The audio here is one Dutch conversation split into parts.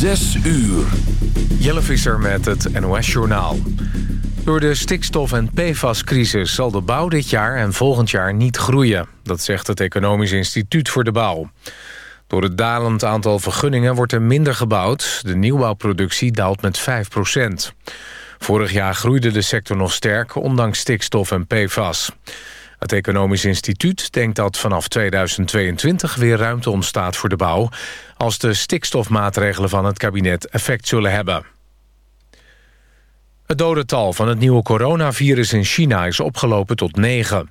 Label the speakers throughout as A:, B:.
A: Zes uur.
B: Jelle Visser met het NOS-journaal. Door de stikstof- en PFAS-crisis zal de bouw dit jaar en volgend jaar niet groeien. Dat zegt het Economisch Instituut voor de Bouw. Door het dalend aantal vergunningen wordt er minder gebouwd. De nieuwbouwproductie daalt met 5% Vorig jaar groeide de sector nog sterk, ondanks stikstof en PFAS. Het Economisch Instituut denkt dat vanaf 2022 weer ruimte ontstaat voor de bouw... als de stikstofmaatregelen van het kabinet effect zullen hebben. Het dodental van het nieuwe coronavirus in China is opgelopen tot 9.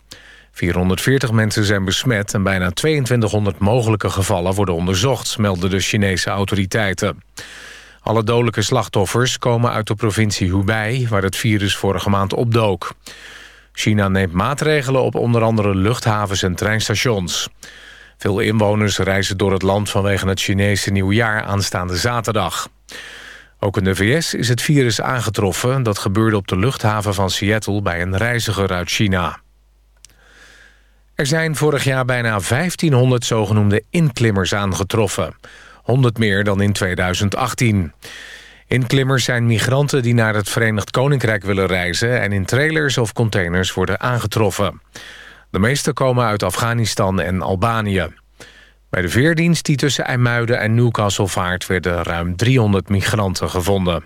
B: 440 mensen zijn besmet en bijna 2200 mogelijke gevallen worden onderzocht... melden de Chinese autoriteiten. Alle dodelijke slachtoffers komen uit de provincie Hubei... waar het virus vorige maand opdook. China neemt maatregelen op onder andere luchthavens en treinstations. Veel inwoners reizen door het land vanwege het Chinese nieuwjaar aanstaande zaterdag. Ook in de VS is het virus aangetroffen. Dat gebeurde op de luchthaven van Seattle bij een reiziger uit China. Er zijn vorig jaar bijna 1500 zogenoemde inklimmers aangetroffen. 100 meer dan in 2018. Inklimmers zijn migranten die naar het Verenigd Koninkrijk willen reizen... en in trailers of containers worden aangetroffen. De meeste komen uit Afghanistan en Albanië. Bij de veerdienst die tussen IJmuiden en Newcastle vaart... werden ruim 300 migranten gevonden.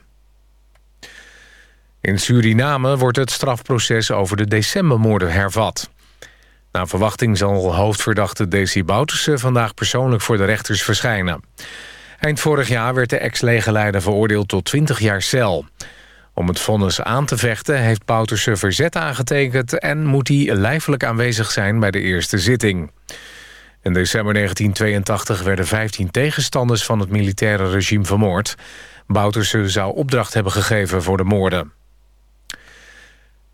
B: In Suriname wordt het strafproces over de decembermoorden hervat. Na verwachting zal hoofdverdachte Desi Bouterse vandaag persoonlijk voor de rechters verschijnen. Eind vorig jaar werd de ex-legerleider veroordeeld tot 20 jaar cel. Om het vonnis aan te vechten heeft Bouterse verzet aangetekend... en moet hij lijfelijk aanwezig zijn bij de eerste zitting. In december 1982 werden 15 tegenstanders van het militaire regime vermoord. Bouterse zou opdracht hebben gegeven voor de moorden.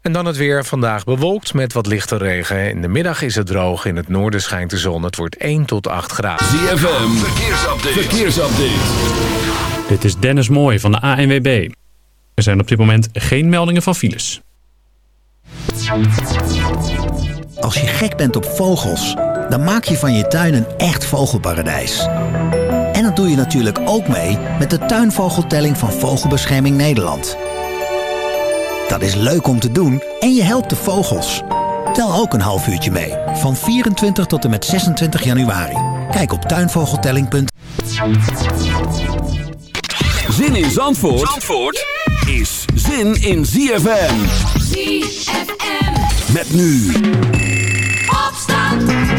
B: En dan het weer. Vandaag bewolkt met wat lichte regen. In de middag is het droog. In het noorden schijnt de zon. Het wordt 1 tot 8 graden.
A: ZFM. Verkeersupdate. Verkeersupdate.
C: Dit is Dennis Mooij van de ANWB. Er zijn op dit moment geen meldingen van files.
D: Als je gek bent op vogels, dan maak je van je tuin een echt vogelparadijs. En dat doe je natuurlijk ook mee met de tuinvogeltelling van Vogelbescherming Nederland. Dat is leuk om te doen en je helpt de vogels. Tel ook een half uurtje mee, van 24 tot en met 26 januari. Kijk op tuinvogeltelling.nl
A: Zin in Zandvoort, Zandvoort is zin in ZFM.
E: ZFM.
A: Met nu.
E: Opstand.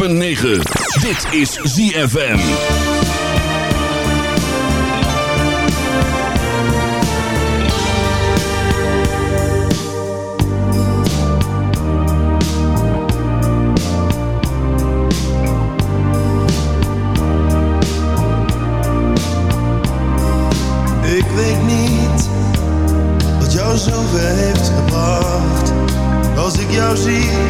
F: 106.9.
G: Dit is ZFM.
H: Ik weet niet wat jou zo zover heeft gebracht. Als ik jou zie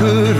A: bırakır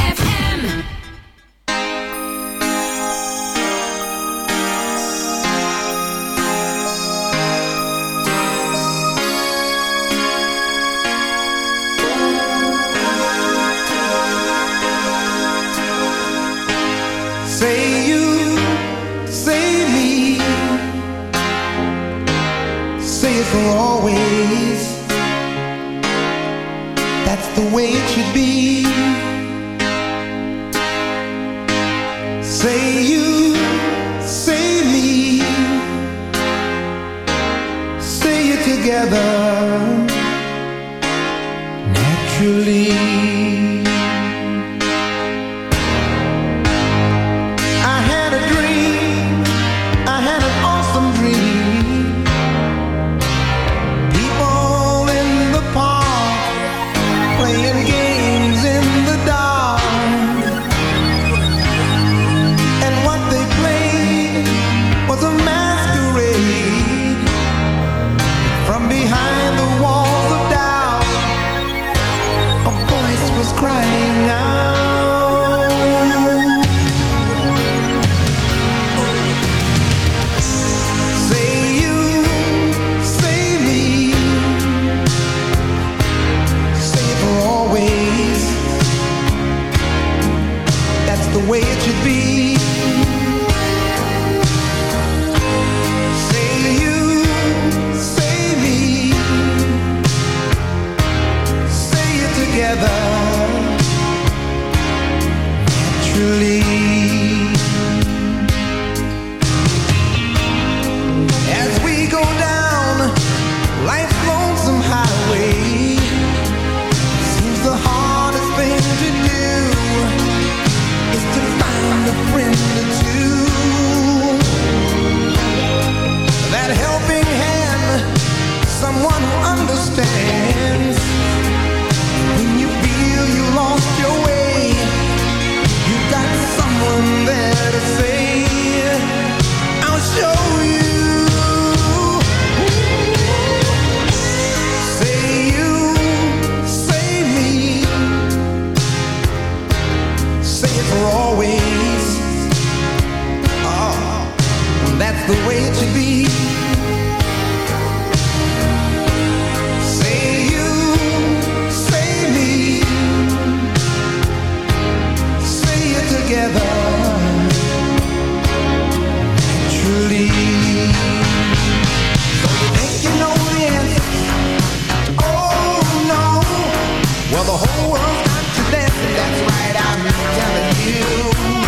I: That's right, I'm telling you.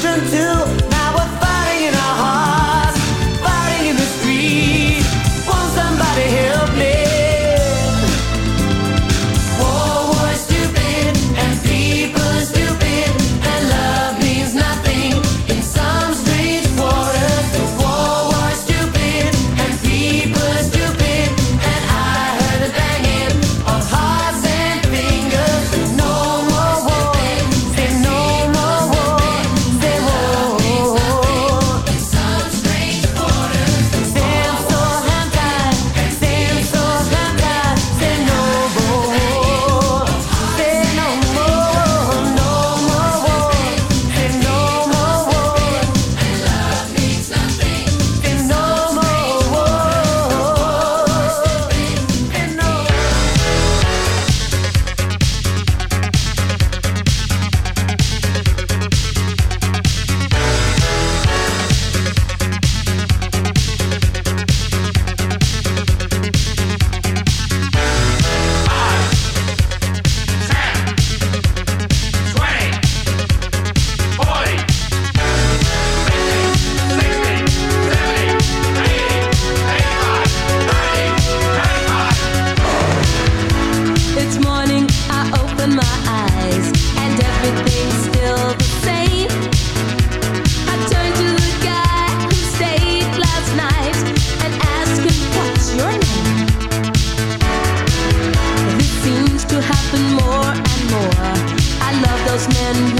J: children
K: to and